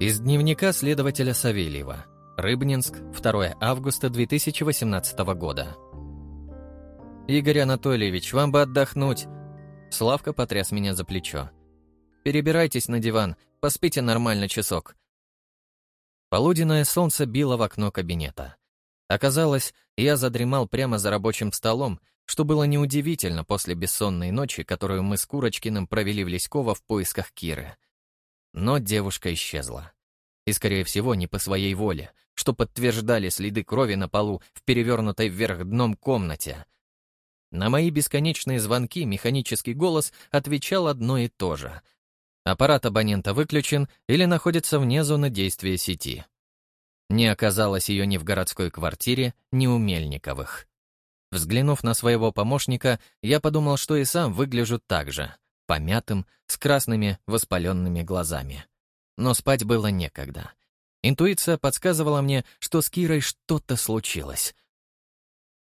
Из дневника следователя Савельева. Рыбнинск, 2 августа 2018 года. «Игорь Анатольевич, вам бы отдохнуть!» Славка потряс меня за плечо. «Перебирайтесь на диван, поспите нормально часок». Полуденное солнце било в окно кабинета. Оказалось, я задремал прямо за рабочим столом, что было неудивительно после бессонной ночи, которую мы с Курочкиным провели в Леськово в поисках Киры. Но девушка исчезла. И, скорее всего, не по своей воле, что подтверждали следы крови на полу в перевернутой вверх дном комнате. На мои бесконечные звонки механический голос отвечал одно и то же. Аппарат абонента выключен или находится вне зоны действия сети. Не оказалось ее ни в городской квартире, ни у Мельниковых. Взглянув на своего помощника, я подумал, что и сам выгляжу так же — помятым, с красными, воспаленными глазами. Но спать было некогда. Интуиция подсказывала мне, что с Кирой что-то случилось.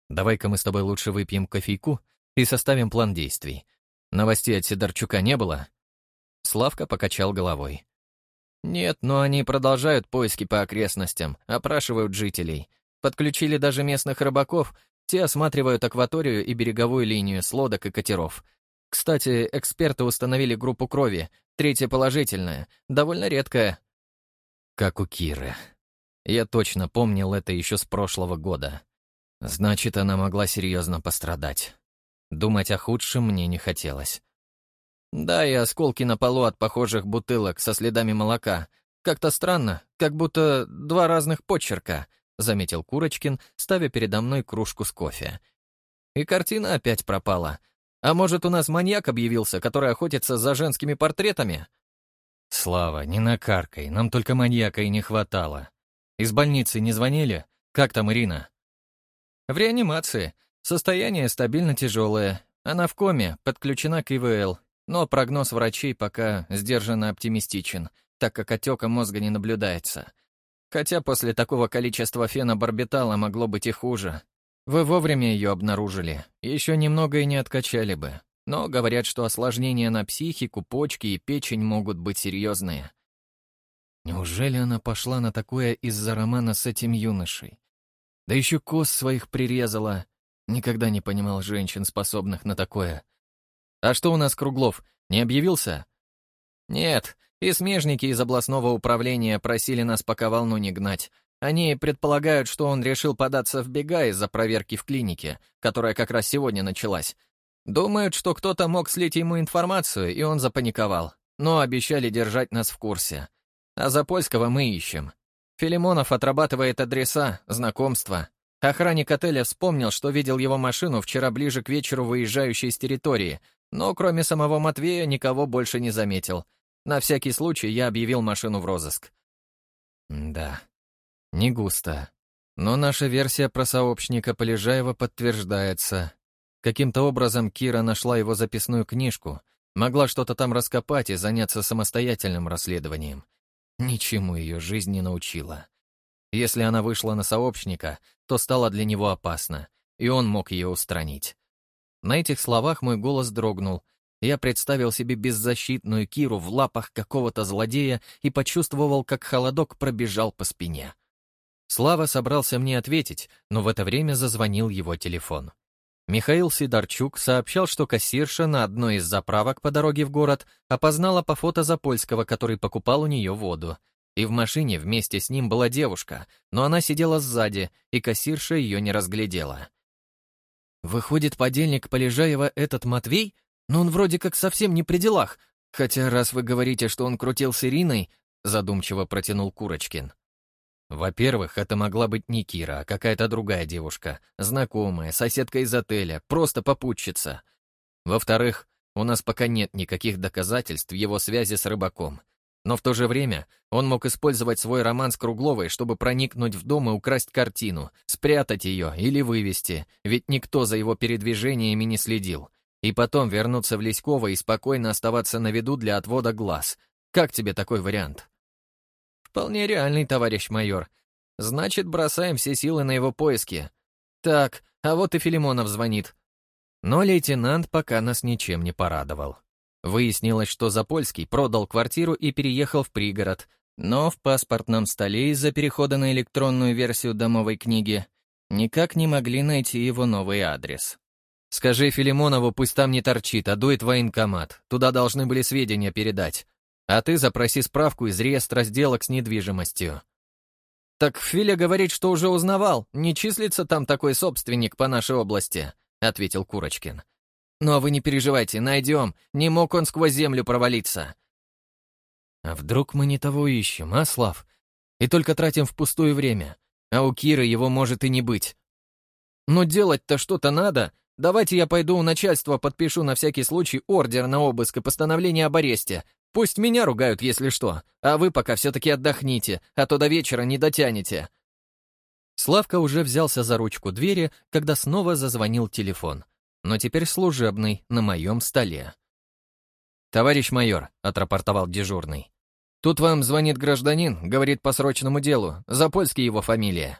«Давай-ка мы с тобой лучше выпьем кофейку и составим план действий. Новостей от Сидорчука не было?» Славка покачал головой. «Нет, но они продолжают поиски по окрестностям, опрашивают жителей. Подключили даже местных рыбаков, те осматривают акваторию и береговую линию с лодок и катеров — кстати, эксперты установили группу крови, третья положительная, довольно редкая. Как у Киры. Я точно помнил это еще с прошлого года. Значит, она могла серьезно пострадать. Думать о худшем мне не хотелось. Да, и осколки на полу от похожих бутылок со следами молока. Как-то странно, как будто два разных почерка, заметил Курочкин, ставя передо мной кружку с кофе. И картина опять пропала, а может, у нас маньяк объявился, который охотится за женскими портретами? Слава, не накаркай, нам только маньяка и не хватало. Из больницы не звонили? Как там Ирина? В реанимации. Состояние стабильно тяжелое. Она в коме, подключена к ИВЛ. Но прогноз врачей пока сдержанно оптимистичен, так как отека мозга не наблюдается. Хотя после такого количества фенобарбитала могло быть и хуже. Вы вовремя ее обнаружили, еще немного и не откачали бы. Но говорят, что осложнения на психику, почки и печень могут быть серьезные. Неужели она пошла на такое из-за романа с этим юношей? Да еще кос своих прирезала. Никогда не понимал женщин, способных на такое. А что у нас Круглов, не объявился? Нет, и смежники из областного управления просили нас пока волну не гнать, они предполагают, что он решил податься в бега из-за проверки в клинике, которая как раз сегодня началась. Думают, что кто-то мог слить ему информацию, и он запаниковал. Но обещали держать нас в курсе. А Запольского мы ищем. Филимонов отрабатывает адреса, знакомства. Охранник отеля вспомнил, что видел его машину вчера ближе к вечеру, выезжающей с территории, но кроме самого Матвея никого больше не заметил. На всякий случай я объявил машину в розыск. Да, не густо. Но наша версия про сообщника Полежаева подтверждается. Каким-то образом Кира нашла его записную книжку, могла что-то там раскопать и заняться самостоятельным расследованием. Ничему ее жизнь не научила. Если она вышла на сообщника, то стала для него опасна, и он мог ее устранить. На этих словах мой голос дрогнул. Я представил себе беззащитную Киру в лапах какого-то злодея и почувствовал, как холодок пробежал по спине. Слава собрался мне ответить, но в это время зазвонил его телефон. Михаил Сидорчук сообщал, что кассирша на одной из заправок по дороге в город опознала по фото Запольского, который покупал у нее воду. И в машине вместе с ним была девушка, но она сидела сзади, и кассирша ее не разглядела. «Выходит, подельник Полежаева этот Матвей? Но он вроде как совсем не при делах. Хотя раз вы говорите, что он крутил с Ириной...» задумчиво протянул Курочкин. Во-первых, это могла быть не Кира, а какая-то другая девушка, знакомая, соседка из отеля, просто попутчица. Во-вторых, у нас пока нет никаких доказательств его связи с рыбаком. Но в то же время он мог использовать свой роман с Кругловой, чтобы проникнуть в дом и украсть картину, спрятать ее или вывести, ведь никто за его передвижениями не следил. И потом вернуться в Леськово и спокойно оставаться на виду для отвода глаз. Как тебе такой вариант? Вполне реальный, товарищ майор. Значит, бросаем все силы на его поиски. Так, а вот и Филимонов звонит. Но лейтенант пока нас ничем не порадовал. Выяснилось, что Запольский продал квартиру и переехал в пригород. Но в паспортном столе из-за перехода на электронную версию домовой книги никак не могли найти его новый адрес. «Скажи Филимонову, пусть там не торчит, а дует военкомат. Туда должны были сведения передать. А ты запроси справку из реестра сделок с недвижимостью». «Так Филя говорит, что уже узнавал. Не числится там такой собственник по нашей области», — ответил Курочкин. «Но вы не переживайте, найдем. Не мог он сквозь землю провалиться». «А вдруг мы не того ищем, а, Слав? И только тратим впустую время, а у Киры его может и не быть». «Но делать-то что-то надо. Давайте я пойду у начальства подпишу на всякий случай ордер на обыск и постановление об аресте. Пусть меня ругают, если что, а вы пока все-таки отдохните, а то до вечера не дотянете». Славка уже взялся за ручку двери, когда снова зазвонил телефон но теперь служебный, на моем столе. «Товарищ майор», — отрапортовал дежурный, — «тут вам звонит гражданин, говорит по срочному делу, Запольский его фамилия».